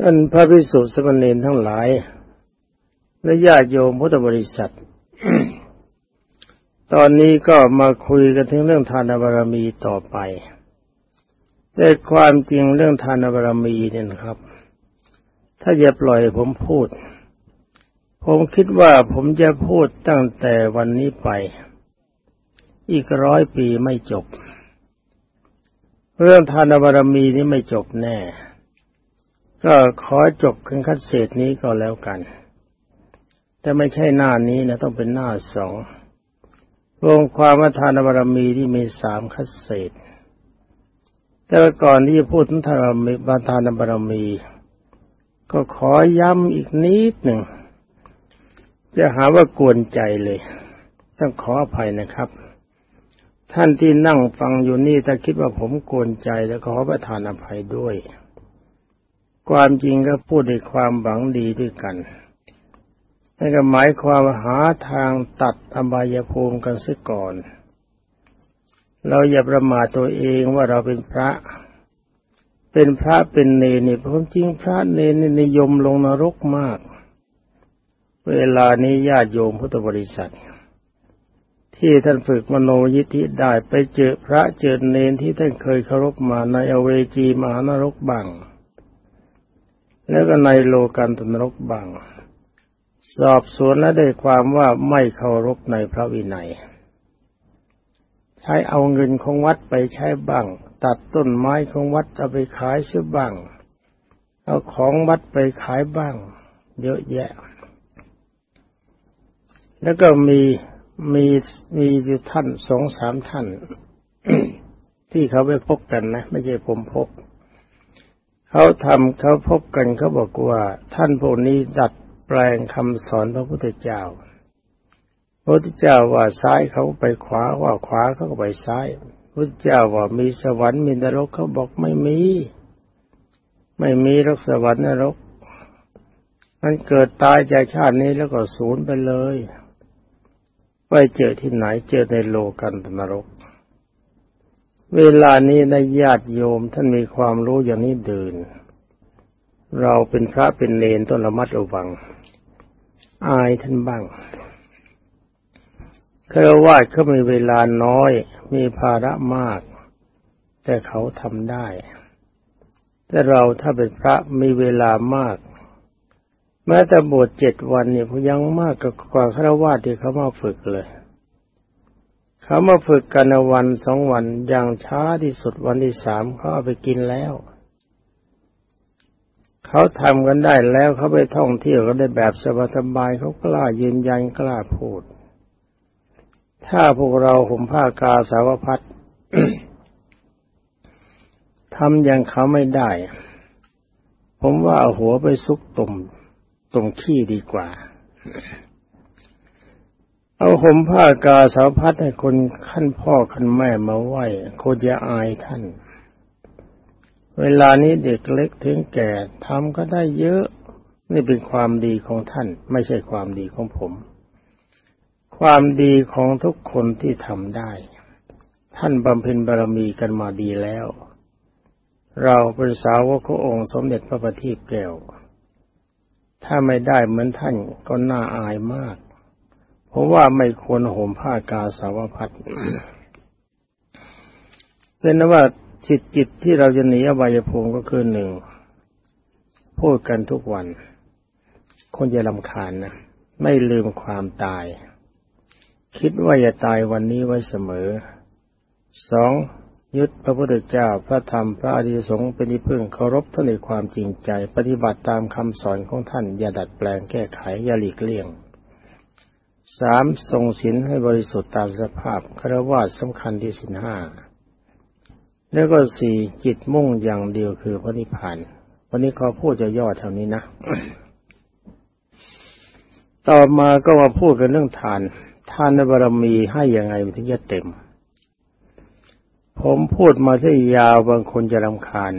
ท่านพระภิกษุสมณีทั้งหลาย และญาติโยมพุทธบริษัท ตอนนี้ก็มาคุยกันถึงเรื่องทานบารมีต่อไป แต่ความจริงเรื่องทานบารมีเนี่ยนะครับ ถ้าอย่าปล่อยผมพูด ผมคิดว่าผมจะพูดตั้งแต่วันนี้ไป อีกร้อยปีไม่จบ เรื่องทานบารมีนี้ไม่จบแน่ ก็ขอจบขึ้นคัดเศษนี้ก็แล้วกัน แต่ไม่ใช่หน้านี้นะต้องเป็นหน้าสองรวมความว่าทานบารมีที่มีสามคัดเศษ แต่ก่อนที่จะพูดถึงทานบารมีบาทานบารมี ก็ขอย้ำอีกนิดหนึ่ง จะหาว่ากวนใจเลย ต้องขออภัยนะครับ ท่านที่นั่งฟังอยู่นี่ถ้าคิดว่าผมกวนใจแล้วขอประทานอภัยด้วย ความจริงก็พูดในความหวังดีด้วยกันนั่นก็หมายความหาทางตัดอบายภูมิกันซะก่อน เราอย่าประมาทตัวเองว่าเราเป็นพระ เป็นพระเป็นเนรนี่ผมจริงพระเนรนิยมลงนรกมาก เวลานี้ญาติโยมพุทธบริษัท ที่ท่านฝึกมโนยิทธิได้ไปเจอพระเจอเนรที่ท่านเคยเคารพมาในอเวจีมหานรกบ้าง แล้วก็ในโลกันตนรกบังสอบสวนและได้ความว่าไม่เคารพในพระวินัย ใช้เอาเงินของวัดไปใช้บ้าง ตัดต้นไม้ของวัดเอาไปขายเสียบ้าง เอาของวัดไปขายบ้าง เยอะแยะ แล้วก็มีมีมีอยู่ท่านสองสามท่าน ที่เขาไปพบกันนะ ไม่ใช่ผมพบ เขาทำเขาพบกันเขาบอกว่า ท่านพวกนี้ดัดแปลงคำสอนพระพุทธเจ้า พระพุทธเจ้าว่าซ้ายเขาไปขวาว่าขวาเขาก็ไปซ้ายพระพุทธเจ้าว่ามีสวรรค์มีนรกเขาบอกไม่มี ไม่มีรกสวรรค์นรก มันเกิดตายจากชาตินี้แล้วก็สูญไปเลย ไปเจอที่ไหนเจอในโลกันตนรก เวลานี้ในญาติโยมท่านมีความรู้อย่างนี้เดิน เราเป็นพระเป็นเลนต้องระมัดระวัง อายท่านบ้างเคยว่าเขามีเวลาน้อย มีภาระมาก แต่เขาทำได้ แต่เราถ้าเป็นพระมีเวลามาก แม้แต่บวชเจ็ดวันเนี่ยยังมากกว่าฆราวาสที่เขามาฝึกเลย เขามาฝึกกันวันสองวันอย่างช้าที่สุดวันที่สามเขาเอาไปกินแล้ว เขาทำกันได้แล้วเขาไปท่องเที่ยวก็ได้แบบสบายๆเขากล้ายืนยันกล้าพูด ถ้าพวกเราห่มผ้ากาสาวพัดทำอย่างเขาไม่ได้ ผมว่าเอาหัวไปซุกตุ่มตรงขี้ดีกว่า เอาห่มผ้ากาสาวพัดให้คนขั้นพ่อขั้นแม่มาไหว้คนจะอายท่าน เวลานี้เด็กเล็กถึงแก่ทำก็ได้เยอะ นี่เป็นความดีของท่าน ไม่ใช่ความดีของผม ความดีของทุกคนที่ทำได้ ท่านบำเพ็ญบารมีกันมาดีแล้ว เราเป็นสาวกขององค์สมเด็จพระบัณฑิตแก้วถ้าไม่ได้เหมือนท่านก็น่าอายมาก เพราะว่าไม่ควรห่มผ้ากาสาวพัดเป็นนว่าจิตจิตที่เราจะหนีอบายภูมิก็คือหนึ่งพูดกันทุกวัน คนจะลำคาญนะไม่ลืมความตาย คิดว่าจะตายวันนี้ไว้เสมอสองยึดพระพุทธเจ้าพระธรรมพระอริยสงฆ์เป็นที่พึ่งเคารพท่านในความจริงใจ ปฏิบัติตามคำสอนของท่านอย่าดัดแปลงแก้ไขอย่าหลีกเลี่ยง สามทรงศีลให้บริสุทธิ์ตามสภาพคารวะสำคัญที่สินห้าแล้วก็สี่จิตมุ่งอย่างเดียวคือพระนิพพานวันนี้ขอพูดจะย่อเท่านี้นะ ต่อมาก็มาพูดกันเรื่องทาน ทานในบารมีให้ยังไงถึงจะเต็ม ผมพูดมาที่ยาวบางคนจะรำคาญ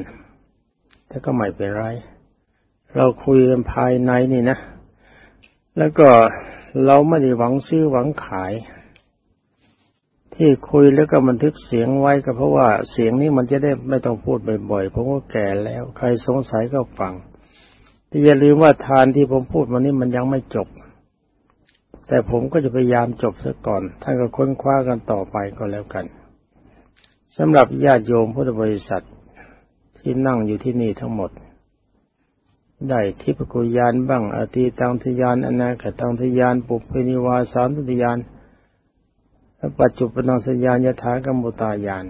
แต่ก็ไม่เป็นไร เราคุยกันภายในนี่นะ แล้วก็ เราไม่ได้หวังซื้อหวังขาย ที่คุยแล้วก็บันทึกเสียงไว้ก็เพราะว่าเสียงนี้มันจะได้ไม่ต้องพูดบ่อยๆเพราะว่าแก่แล้ว ใครสงสัยก็ฟังแต่อย่าลืมว่าทานที่ผมพูดวันนี้มันยังไม่จบ แต่ผมก็จะพยายามจบซะก่อนท่านก็ค้นคว้ากันต่อไปก็แล้วกันสำหรับญาติโยมพุทธบริษัทที่นั่งอยู่ที่นี่ทั้งหมด ได้ทิพกุยานบ้างอติตังทยานอนาคตังทยานปุเพนิวาสานทยานปัจจุบันสัญญาณยถากรรมุตายาน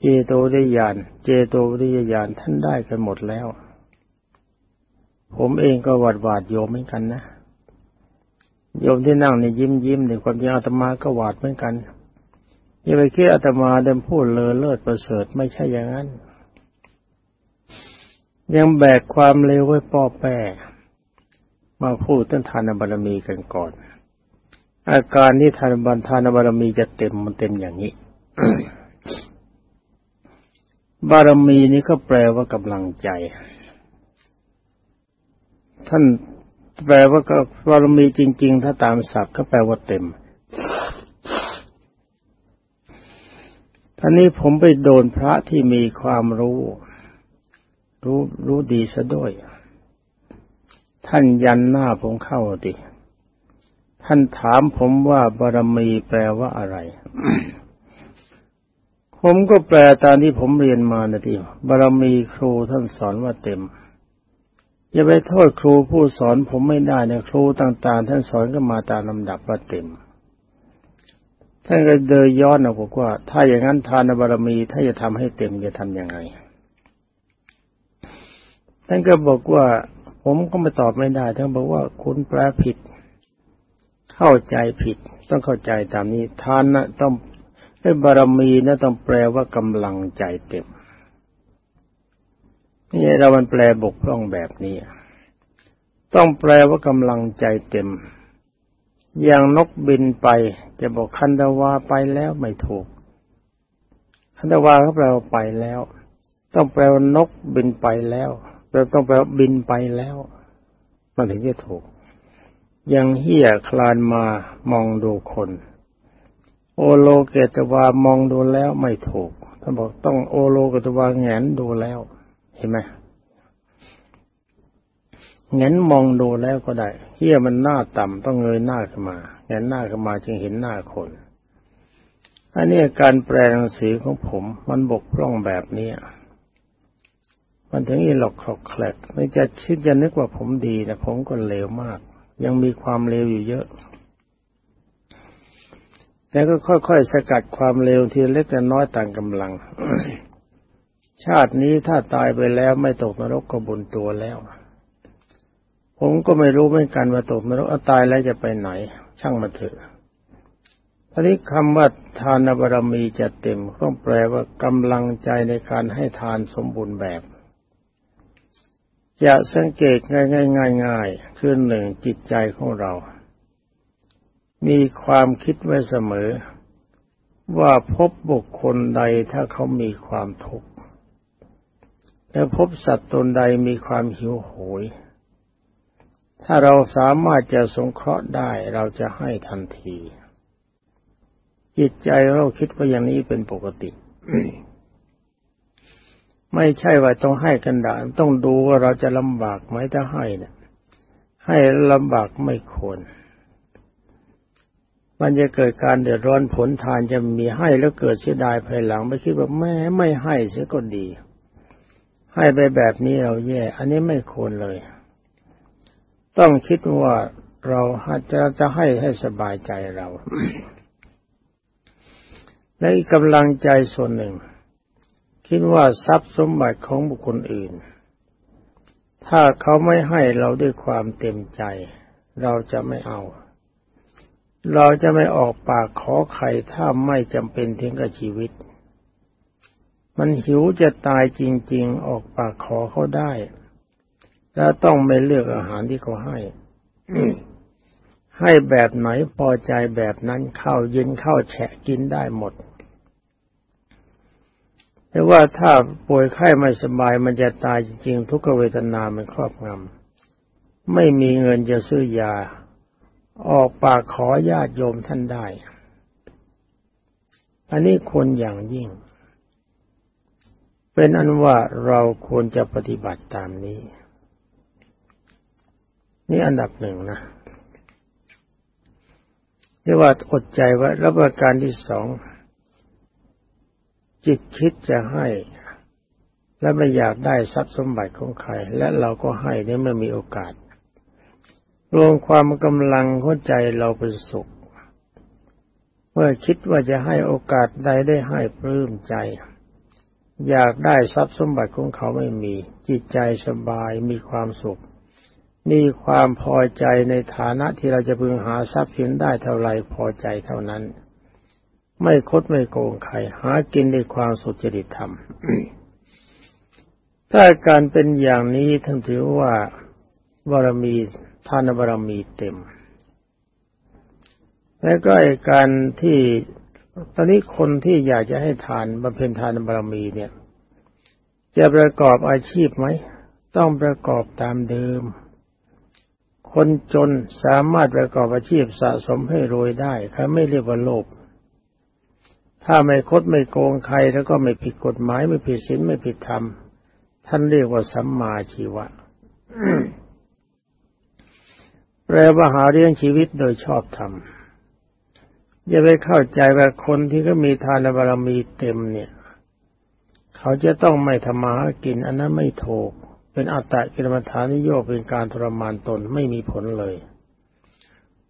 เจโตวิยาน เจโตวิยาณท่านได้กันหมดแล้ว ผมเองก็หวาดหวาดโยมเหมือนกันนะโยมที่นั่งนี่ยิ้มยิ้มในความจริงอาตมาก็หวาดเหมือนกันอย่าไปคิดอาตมาเดิมพูดเลอเลิศประเสริฐไม่ใช่อย่างนั้น ยังแบกความเลวไว้ป้อแป้มาพูดต้นทานบารมีกันก่อน อาการที่ทานบันทานบารมีจะเต็มมันเต็มอย่างนี้ บารมีนี้ก็แปลว่ากำลังใจ ท่านแปลว่าก็บารมีจริง ๆ ถ้าตามศัพท์ก็แปลว่าเต็มท่านนี้ผมไปโดนพระที่มีความรู้ รู้รู้ดีซะด้วย ท่านยันหน้าผมเข้าดิท่านถามผมว่าบารมีแปลว่าอะไร ผมก็แปลตามที่ผมเรียนมานะทีบารมีครูท่านสอนว่าเต็ม อย่าไปโทษครูผู้สอนผมไม่ได้นะครูต่าง ๆ ท่านสอนก็มาตามลำดับว่าเต็ม ท่านก็เดินย้อนออกบอกว่า ถ้าอย่างนั้นทานบารมี ถ้าจะทำให้เต็มจะทำยังไง ท่านก็บอกว่าผมก็ไม่ตอบไม่ได้ท่านบอกว่าคุณแปลผิด เข้าใจผิด ต้องเข้าใจตามนี้ทานนะต้องให้บารมีนะต้องแปลว่ากำลังใจเต็มนี่เรามันแปลบกพร่องแบบนี้ต้องแปลว่ากำลังใจเต็ม อย่างนกบินไป จะบอกคันดาวาไปแล้วไม่ถูก คันดาวาเขาแปลว่าไปแล้ว ต้องแปลว่านกบินไปแล้ว เราต้องแปบินไปแล้วมันถึงจะถูก ยังเฮียคลานมามองดูคน โอโลเกตวามองดูแล้วไม่ถูกท่านบอกต้องโอโลเกตวาแงนดูแล้ว เห็นไหมแงนมองดูแล้วก็ได้เฮียมันหน้าต่ำต้องเงยหน้าขึ้นมาแงนหน้าขึ้นมาจึงเห็นหน้าคนอันนี้การแปลหนังสือของผมมันบกพร่องแบบนี้ มันถึงอีหลอกคลอกแคลกไม่จะชิดจะนึกว่าผมดีนะผมก็เลวมาก ยังมีความเลวอยู่เยอะแต่ก็ค่อยๆสกัดความเลวทีเล็กแต่น้อยต่างกำลัง ชาตินี้ถ้าตายไปแล้วไม่ตกนรกก็บุญตัวแล้ว ผมก็ไม่รู้เหมือนกันว่าตกนรกเอาตายแล้วจะไปไหน ช่างมาเถอะทีนี้คำว่าทานบารมีจะเต็มต้องแปลว่ากำลังใจในการให้ทานสมบูรณ์แบบ จะสังเกตง่ายง่ายง่ายคือหนึ่งจิตใจของเรา มีความคิดไว้เสมอ ว่าพบบุคคลใดถ้าเขามีความทุกข์และพบสัตว์ตนใดมีความหิวโหย ถ้าเราสามารถจะสงเคราะห์ได้เราจะให้ทันที จิตใจเราคิดว่าอย่างนี้เป็นปกติ ไม่ใช่ว่าต้องให้กันดานต้องดูว่าเราจะลำบากไหมถ้าให้เนะี่ยให้ลำบากไม่ควร มันจะเกิดการเดือดร้อนผลทานจะมีให้แล้วเกิดเสียดายภายหลังไม่คิดว่าแม่ไม่ให้เสียก็ดี ให้ไปแบบนี้เราแย่ อันนี้ไม่ควรเลย ต้องคิดว่าเราจะจะให้ให้สบายใจเรา และกำลังใจส่วนหนึ่ง คิดว่าทรัพย์สมบัติของบุคคลอื่น ถ้าเขาไม่ให้เราด้วยความเต็มใจ เราจะไม่เอา เราจะไม่ออกปากขอใครถ้าไม่จำเป็นถึงกับชีวิต มันหิวจะตายจริง ๆ ออกปากขอเขาได้ แล้วต้องไม่เลือกอาหารที่เขาให้ให้แบบไหนพอใจแบบนั้นข้าวเย็นข้าวแฉะกินได้หมด แต่ว่าถ้าป่วยไข้ไม่สบายมันจะตายจริงๆ ทุกเวทนามันครอบงำไม่มีเงินจะซื้อยา ออกปากขอญาติโยมท่านได้ อันนี้คนอย่างยิ่ง เป็นอันว่าเราควรจะปฏิบัติตามนี้ นี่อันดับหนึ่งนะเรียกว่าอดใจไว้แล้วประการที่สอง จิตคิดจะให้ และไม่อยากได้ทรัพย์สมบัติของใคร และเราก็ให้เนี่ยไม่มีโอกาส รวมความกำลังหัวใจเราเป็นสุข เมื่อคิดว่าจะให้โอกาสใดได้ให้ปลื้มใจ อยากได้ทรัพย์สมบัติของเขาไม่มี จิตใจสบายมีความสุขมีความพอใจในฐานะที่เราจะพึงหาทรัพย์สินได้เท่าไรพอใจเท่านั้น ไม่คดไม่โกงใคร หากินด้วยความสุจริตธรรม ถ้าการเป็นอย่างนี้ท่านถือว่าบารมีทานบารมีเต็ม และก็ไอการที่ตอนนี้คนที่อยากจะให้ทานบำเพ็ญทานบารมีเนี่ย จะประกอบอาชีพไหม ต้องประกอบตามเดิม คนจนสามารถประกอบอาชีพสะสมให้รวยได้เขาไม่เรียกว่าโลภ ถ้าไม่คดไม่โกงใครแล้วก็ไม่ผิดกฎหมายไม่ผิดศีลไม่ผิดธรรม ท่านเรียกว่าสัมมาชีวะแปลว่าหาเรื่องชีวิตโดยชอบธรรมอย่าไปเข้าใจว่าคนที่ก็มีทานบารมีเต็มเนี่ย เขาจะต้องไม่ทำมาหากิน อันนั้นไม่ถูก เป็นอัตตะกิลมัฐานิโยเป็นการทรมานตนไม่มีผลเลย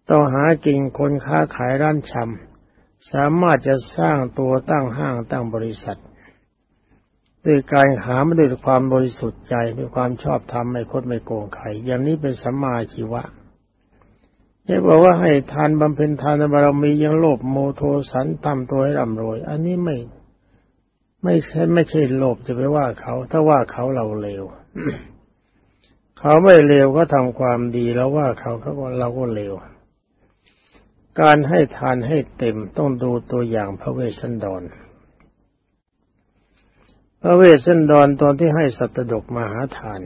ต้องหากินคนค้าขายร้านชำ สามารถจะสร้างตัวตั้งห้างตั้งบริษัทด้วยการหามาด้วยความบริสุทธิ์ใจด้วยความชอบธรรมไม่คดไม่โกงใครอย่างนี้เป็นสัมมาชีวะจะบอกว่าให้ทานบำเพ็ญทานบารมียังโลภโมโทสันทำตัวให้ร่ำรวย อันนี้ไม่ไม่ใช่ไม่ใช่โลภจะไปว่าเขา ถ้าว่าเขาเราเลวเขาไม่เลวก็ทำความดีแล้วว่าเขาเขาเราก็เลว การให้ทานให้เต็มต้องดูตัวอย่างพระเวสสันดร พระเวสสันดรตอนที่ให้สัตดกมหาทาน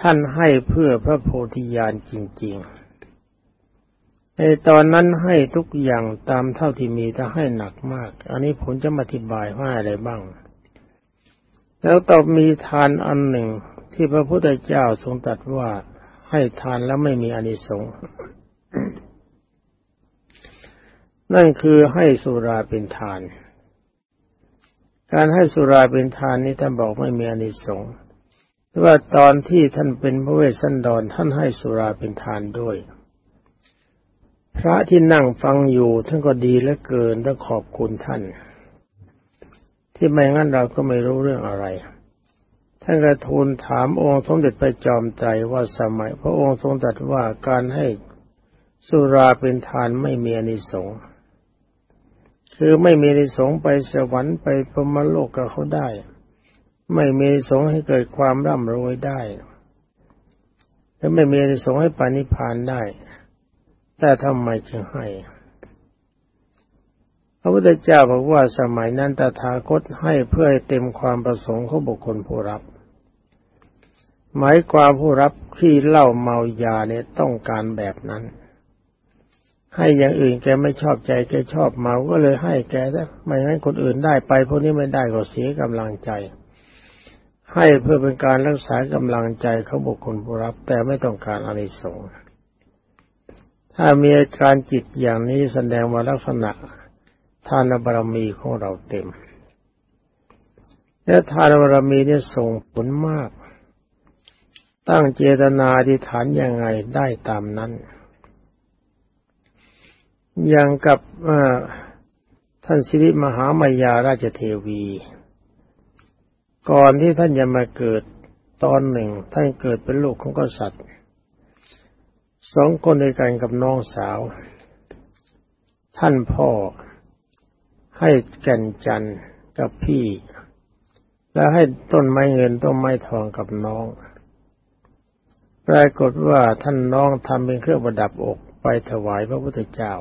ท่านให้เพื่อพระโพธิญาณจริง ๆ ในตอนนั้นให้ทุกอย่างตามเท่าที่มีแต่ให้หนักมาก อันนี้ผมจะมาอธิบายว่าอะไรบ้าง แล้วต่อมีทานอันหนึ่งที่พระพุทธเจ้าทรงตรัสว่าให้ทานแล้วไม่มีอนิสงส์ นั่นคือให้สุราเป็นทาน การให้สุราเป็นทานนี้ท่านบอกไม่มีอนิสงส์ว่าตอนที่ท่านเป็นพระเวสสันดรท่านให้สุราเป็นทานด้วย พระที่นั่งฟังอยู่ท่านก็ดีเหลือเกินต้องขอบคุณท่าน ที่ไม่งั้นเราก็ไม่รู้เรื่องอะไร ท่านกระทูลถามองค์สมเด็จพระจอมไตรว่าสมัย พระองค์ทรงตรัสว่าการให้สุราเป็นทานไม่มีอนิสงส์ คือไม่มีในสงไปสวรรค์ไปพรมโลกกับเขาได้ ไม่มีสงให้เกิดความร่ำรวยได้ และไม่มีในสงให้ปานิพานได้ แต่ทำไมจึงให้พระพุทธเจ้าบอกว่าสมัยนั้นตถาคตให้เพื่อให้เต็มความประสงค์ของบุคคลผู้รับ หมายความผู้รับที่เล่าเมายาเนี่ยต้องการแบบนั้น ให้อย่างอื่นแกไม่ชอบใจแกชอบเมา ก็เลยให้แกแล้วไม่งั้นคนอื่นได้ไปพวกนี้ไม่ได้ก็เสียกำลังใจ ให้เพื่อเป็นการรักษากำลังใจเขาบุคคลผู้รับ แต่ไม่ต้องการอานิสงส์ถ้ามีอาการจิตอย่างนี้แสดงว่าลักษณะทานบารมีของเราเต็ม และทานบารมีนี่ส่งผลมาก ตั้งเจตนาอธิษฐานยังไงได้ตามนั้น อย่างกับท่านสิริมหามายาราชเทวี ก่อนที่ท่านจะมาเกิดตอนหนึ่ง ท่านเกิดเป็นลูกของกษัตริย์สองคนด้วยกันกับน้องสาว ท่านพ่อให้แก่นจันกับพี่ และให้ต้นไม้เงินต้นไม้ทองกับน้อง ปรากฏว่าท่านน้องทำเป็นเครื่องประดับอกไปถวายพระพุทธเจ้า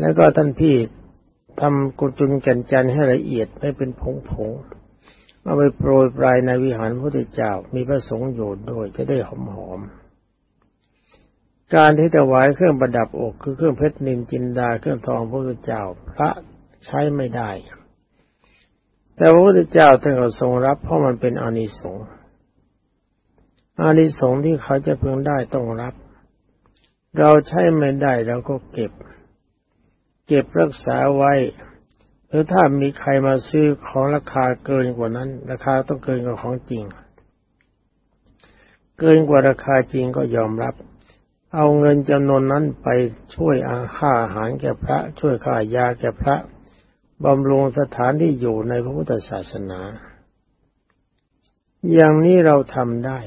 แล้วก็ท่านพี่ทำกุจุนกันจันให้ละเอียดไม่เป็นผงผงเอาไปโปรยปลายในวิหารพระพุทธเจ้ามีพระสงฆ์อยู่ด้วยจะได้หอมหอมการที่ถวายเครื่องประดับอกคือเครื่องเพชรนินจินดาเครื่องทองพระพุทธเจ้าพระใช้ไม่ได้ แต่พระพุทธเจ้าท่านก็ทรงรับเพราะมันเป็นอานิสงส์อานิสงส์ที่เขาจะพึงได้ต้องรับ เราใช้ไม่ได้เราก็เก็บ เก็บรักษาไว้ หรือถ้ามีใครมาซื้อของราคาเกินกว่านั้น ราคาต้องเกินกว่าของจริง เกินกว่าราคาจริงก็ยอมรับ เอาเงินจำนวนนั้นไปช่วยอาค่าอาหารแก่พระ ช่วยค่ายาแก่พระบำรุงสถานที่อยู่ในพระพุทธศาสนา อย่างนี้เราทำได้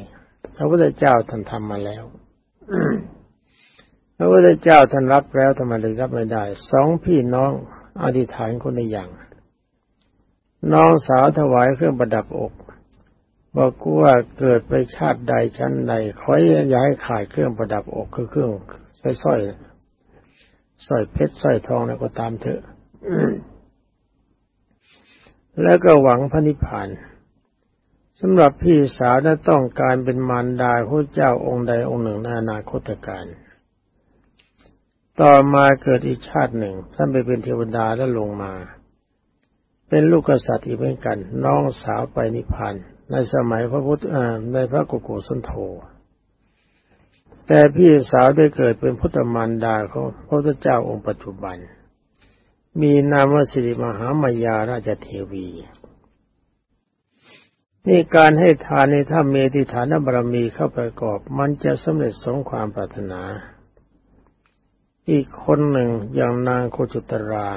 พระพุทธเจ้าท่านทำมาแล้ว พระพุทธเจ้าท่านรับแล้วทำไมเลยรับไม่ได้สองพี่น้องอธิษฐานคนในอย่าง น้องสาวถวายเครื่องประดับอก บอกว่าเกิดไปชาติใดชั้นใดขออย่าให้ขายเครื่องประดับอก คือเครื่องสร้อยสร้อยสร้อยเพชรสร้อยทองแล้วก็ตามเถอะแล้วก็หวังพระนิพพานสำหรับพี่สาวนั้นต้องการเป็นมารดาพระเจ้าองค์ใดองค์หนึ่งในอนาคตการ ต่อมาเกิดอีกชาติหนึ่ง ท่านไปเป็นเทวดาแล้วลงมา เป็นลูกกษัตริย์อีกเหมือนกัน น้องสาวไปนิพพานในสมัยพระพุทธในพระกุกุสันโธแต่พี่สาวได้เกิดเป็นพุทธมารดาของพระพุทธเจ้าองค์ปัจจุบัน มีนามว่าสิริมหามายาราชเทวีนี่การให้ทานในถ้าเมติฐานบารมีเข้าประกอบ มันจะสำเร็จสมความปรารถนา อีกคนหนึ่งอย่างนางโคจุตรา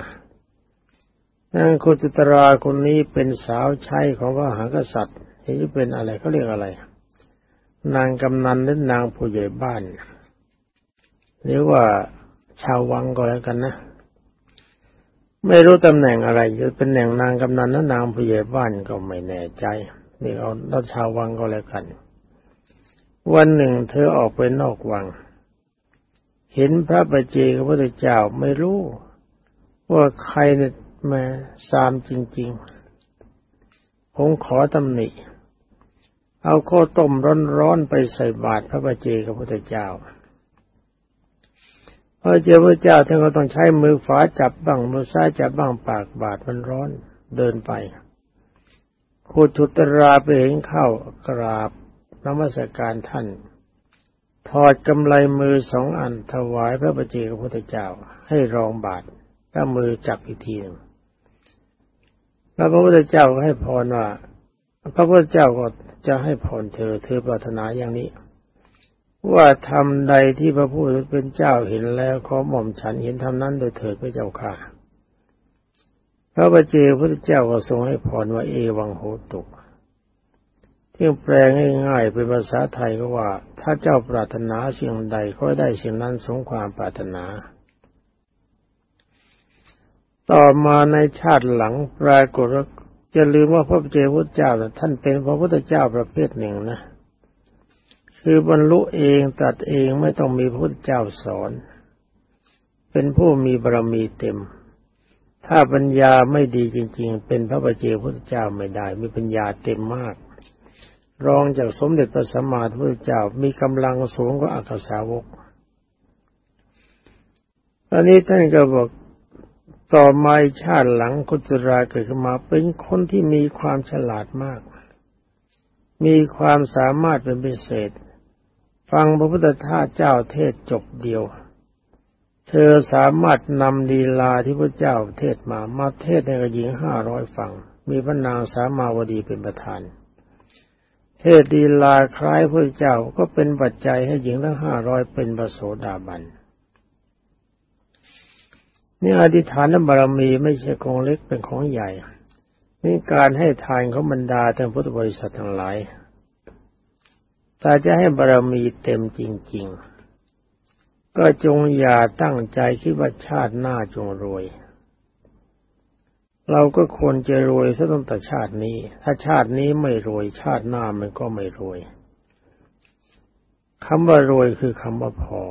นางโคจุตราคนนี้เป็นสาวใช้ของพระหากษัตริย์นี่เป็นอะไรเขาเรียกอะไร นางกำนันหรือนางผู้ใหญ่บ้าน หรือว่าชาววังก็แล้วกันนะไม่รู้ตำแหน่งอะไรจะเป็นแหน่งนางกำนันและนางผู้ใหญ่บ้านก็ไม่แน่ใจนี่เอาเราชาววังก็แล้วกัน วันหนึ่งเธอออกไปนอกวัง เห็นพระประเจกับพระพุทธเจ้าไม่รู้ ว่าใครเนี่ยมาสามจริง ๆ ผมขอตำหนิเอาข้าวต้มร้อนๆไปใส่บาตรพระประเจกับพระพุทธเจ้าพอเจอพระเจ้าท่านก็ต้องใช้มือขวาจับบ้างมือซ้ายจับบ้างปากบาดมันร้อนเดินไปโคชุตราไปเห็นเข้ากราบนมัสการท่าน ถอดกำไลมือสองอันถวายพระประเจกับพระเจ้าให้รองบาทแล้วมือจับอีกทีหนึ่งแล้วพระพุทธเจ้าก็ให้พรว่า พระพุทธเจ้าก็จะให้พรเธอ เธอปรารถนาอย่างนี้ ว่าทำใดที่พระผู้เป็นเจ้าเห็นแล้วขอหม่อมฉันเห็นทำนั้นโดยเถิดพระเจ้าค่ะ พระบาเจพระเจ้าก็ทรงให้พรว่าเอวังโหตุก ที่แปลง่ายๆเป็นภาษาไทยก็ว่า ถ้าเจ้าปรารถนาสิ่งใดก็ได้สิ่งนั้นสมความปรารถนา ต่อมาในชาติหลังปรากฏจะลืมว่าพระเจ้าพระเจ้าท่านเป็นพระพุทธเจ้าประเภทหนึ่งนะ คือบรรลุเองตัดเองไม่ต้องมีพระพุทธเจ้าสอน เป็นผู้มีบารมีเต็ม ถ้าปัญญาไม่ดีจริง ๆ เป็นพระบัจเจพุทธเจ้าไม่ได้ มีปัญญาเต็มมาก รองจากสมเด็จพระสัมมาสัมพุทธเจ้ามีกำลังสูงกว่าอักษาวกตอนนี้ท่านก็บอกต่อมาชาติหลังกุจราเกิดขึ้นมาเป็นคนที่มีความฉลาดมาก มีความสามารถเป็นพิเศษ ฟังพระพุทธทาเจ้าเทศจบเดียว เธอสามารถนำดีลาที่พระเจ้าเทศมามาเทศในกหญิงห้าร้อยฟัง มีพระนางสามาวดีเป็นประธาน เทศดีลาคล้ายพระเจ้าก็เป็นปัจจัยให้หญิงทั้งห้าร้อยเป็นประโสดาบันนี่อธิษฐานบารมีไม่ใช่ของเล็กเป็นของใหญ่ นี่การให้ทานของบรรดาท่านพุทธบริษัททั้งหลายถ้าจะให้บารมีเต็มจริง ๆ ก็จงอย่าตั้งใจคิดว่าชาติหน้าจงรวย เราก็ควรจะรวยซะตั้งแต่ชาตินี้ ถ้าชาตินี้ไม่รวยชาติหน้ามันก็ไม่รวยคำว่ารวยคือคำว่าพอ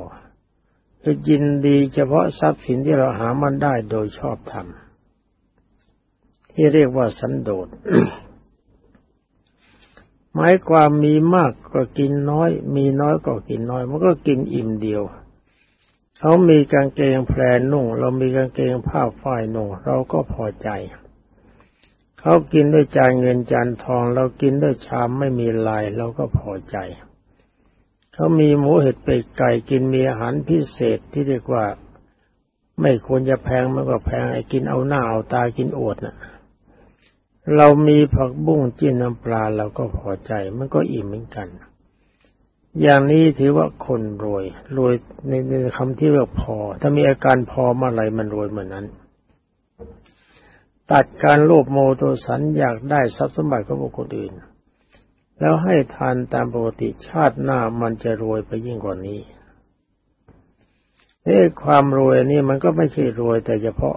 คือยินดีเฉพาะทรัพย์สินที่เราหามันได้โดยชอบธรรมที่เรียกว่าสันโดษหมายความมีมากก็กินน้อย มีน้อยก็กินน้อย มันก็กินอิ่มเดียว เขามีกางเกงแพรนุ่ง เรามีกางเกงผ้าฝ้ายนุ่งเราก็พอใจ เขากินด้วยจานเงินจานทอง เรากินด้วยชามไม่มีลายเราก็พอใจ เขามีหมูเห็ดเป็ดไก่กินมีอาหารพิเศษที่เรียกว่าไม่ควรจะแพงมันก็แพงไอ้กินเอาหน้าเอาตากินอวดนะ่ะ เรามีผักบุ้งจิ้นน้ำปลาเราก็พอใจ มันก็อิ่มเหมือนกัน อย่างนี้ถือว่าคนรวย รวยในในคำที่ว่าพอ ถ้ามีอาการพอมื่อไรมันรวยเหมือนนั้น ตัดการโลภโมโทสันอยากได้ทรัพย์สมบัติของบุคคลอื่น แล้วให้ทานตามปกติชาติหน้ามันจะรวยไปยิ่งกว่านี้เอ้ความรวยนี่มันก็ไม่ใช่รวย แต่เฉพาะ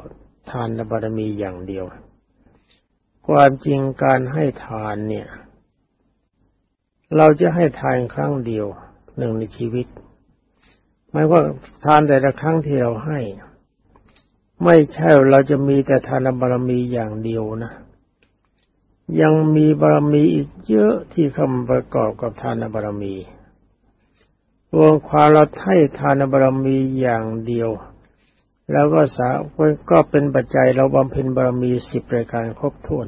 ทานบารมีอย่างเดียว ความจริงการให้ทานเนี่ย เราจะให้ทานครั้งเดียวหนึ่งในชีวิตหมายว่าทานแต่ละครั้งที่เราให้ ไม่ใช่เราจะมีแต่ทานบารมีอย่างเดียวนะ ยังมีบารมีอีกเยอะที่คำประกอบกับทานบารมีรวมความเราให้ทานบารมีอย่างเดียว แล้วก็สาวก็เป็นปัจจัยเราบำเพ็ญบารมีสิบรายการครบถ้วน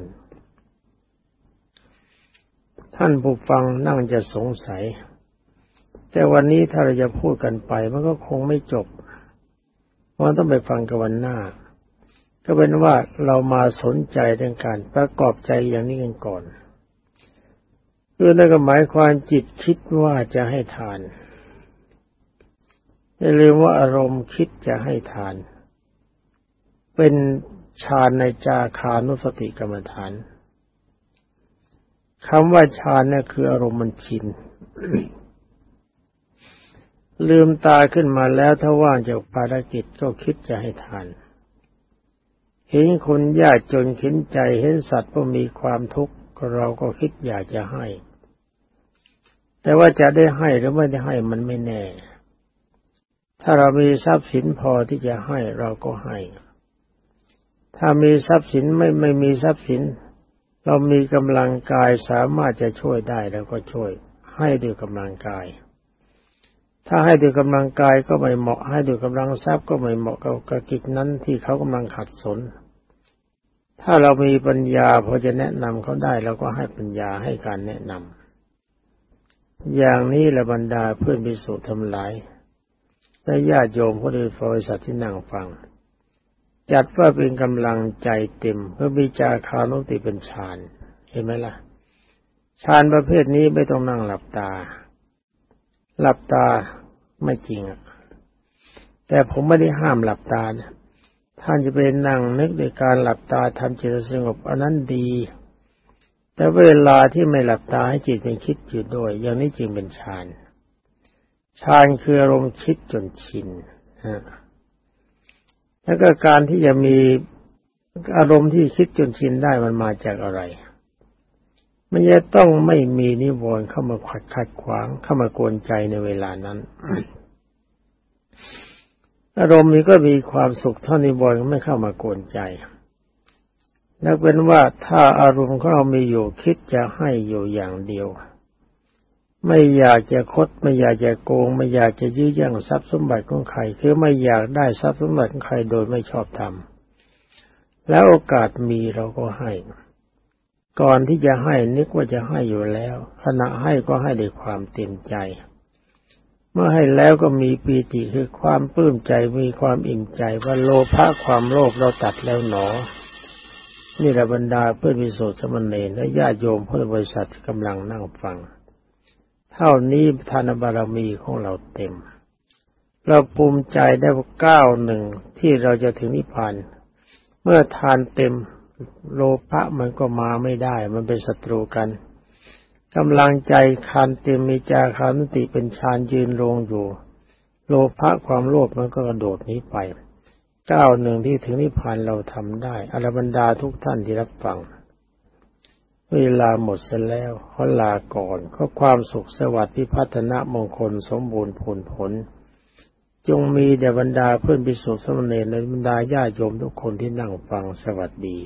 ท่านผู้ฟังนั่งจะสงสัย แต่วันนี้ถ้าเราจะพูดกันไป มันก็คงไม่จบมันต้องไปฟังกันวันหน้า ก็เป็นว่าเรามาสนใจเรื่องการประกอบใจอย่างนี้กันก่อนคือนั่นก็หมายความจิตคิดว่าจะให้ทานอย่าลืมว่าอารมณ์คิดจะให้ทาน เป็นฌานในจาคานุสติกรรมฐาน คำว่าฌานนี่คืออารมณ์มันชิน ลืมตาขึ้นมาแล้วถ้าว่างจากภารกิจก็คิดจะให้ทาน เห็นคนยากจนขินใจเห็นสัตว์ก็มีความทุกข์เราก็คิดอยากจะให้ แต่ว่าจะได้ให้หรือไม่ได้ให้มันไม่แน่ ถ้าเรามีทรัพย์สินพอที่จะให้เราก็ให้ ถ้ามีทรัพย์สินไม่ไม่มีทรัพย์สิน เรามีกำลังกายสามารถจะช่วยได้แล้วก็ช่วย ให้ด้วยกำลังกาย ถ้าให้ด้วยกำลังกายก็ไม่เหมาะ ให้ด้วยกำลังทรัพย์ก็ไม่เหมาะกับกิจนั้นที่เขากำลังขัดสน ถ้าเรามีปัญญาพอจะแนะนำเขาได้เราก็ให้ปัญญาให้การแนะนำอย่างนี้ละบรรดาเพื่อนพิสุทธ์ทำลายและญาติโยมผู้ดีบริษัทที่นั่งฟัง จัดว่าเป็นกำลังใจเต็มเพื่อวิจาคานุติเป็นฌานเห็นไหมล่ะฌานประเภทนี้ไม่ต้องนั่งหลับตา หลับตาไม่จริงอะ แต่ผมไม่ได้ห้ามหลับตานะท่านจะไปนั่งนึกในการหลับตาทำจิตสงบอันนั้นดี แต่เวลาที่ไม่หลับตาให้จิตยังคิดอยู่ด้วย อย่างนี้จึงเป็นฌานฌานคืออารมณ์คิดจนชิน แล้วก็การที่จะมีอารมณ์ที่คิดจนชินได้มันมาจากอะไร มันจะต้องไม่มีนิวรณ์เข้ามาขัดขัดขวางเข้ามากวนใจในเวลานั้นอารมณ์นี้ก็มีความสุขเท่านิวรณ์ไม่เข้ามากวนใจนักเป็นว่าถ้าอารมณ์ของเรามีอยู่คิดจะให้อยู่อย่างเดียว ไม่อยากจะคด ไม่อยากจะโกง ไม่อยากจะยื้อแย่งทรัพย์สมบัติของใครคือไม่อยากได้ทรัพย์สมบัติของใครโดยไม่ชอบทำแล้วโอกาสมีเราก็ให้ ก่อนที่จะให้นึกว่าจะให้อยู่แล้ว ขณะให้ก็ให้ด้วยความเต็มใจ เมื่อให้แล้วก็มีปีติคือความปลื้มใจมีความอิ่มใจว่าโลภะความโลภเราตัดแล้วหนอ นี่แหละบรรดาเพื่อนวิโสสมณเณรและญาติโยมเพื่อนบริษัทกำลังนั่งฟัง เท่านี้ทานบารมีของเราเต็ม เราภูมิใจได้ก้าวหนึ่งที่เราจะถึงนิพพาน เมื่อทานเต็มโลภะมันก็มาไม่ได้ มันเป็นศัตรูกันกำลังใจคันเต็มมีจาคานติเป็นฌานยืนรงอยู่ โลภะความโลภมันก็กระโดดนี้ไปก้าวหนึ่งที่ถึงนิพพานเราทำได้อรบรรดาทุกท่านที่รับฟัง เวลาหมดเสร็จแล้วขอลาก่อนขอความสุขสวัสดิ์พิพัฒนมงคลสมบูรณ์ผลผล จงมีแด่บรรดาเพื่อนพิสุทธิ์สมณีในบรรดาญาโยมทุกคนที่นั่งฟังสวัสดี